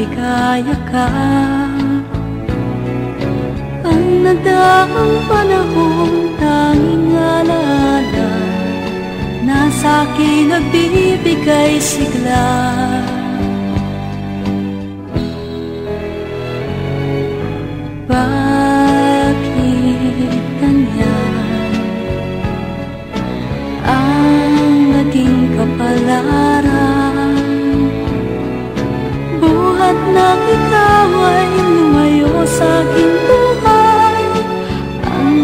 maligaya ka. Ang nagdaang panahon tanging alala Na sa'kin nagbibigay sigla Ng ikaw ay lumayo sa aking buhay. Ang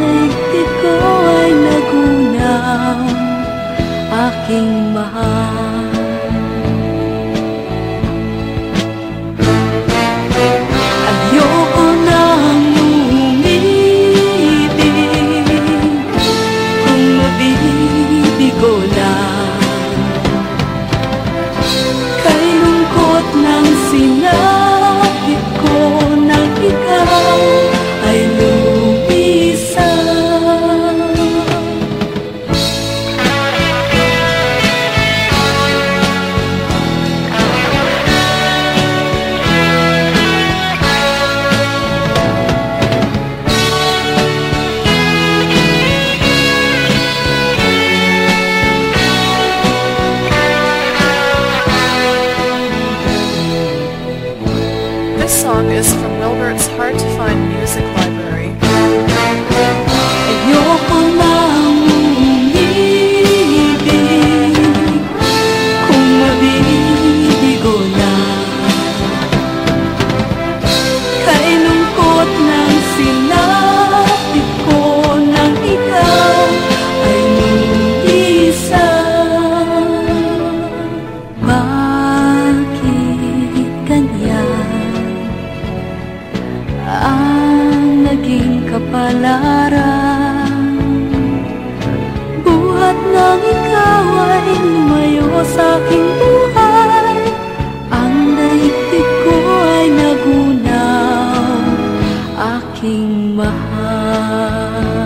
ko ay nagunaw. Aking Is from Wilbert's Hard to Find ang naging kapalaran? Buhat ng ikaw ay lumayo sa aking buhay. Ang daigdig ko ay nagunaw, aking mahal.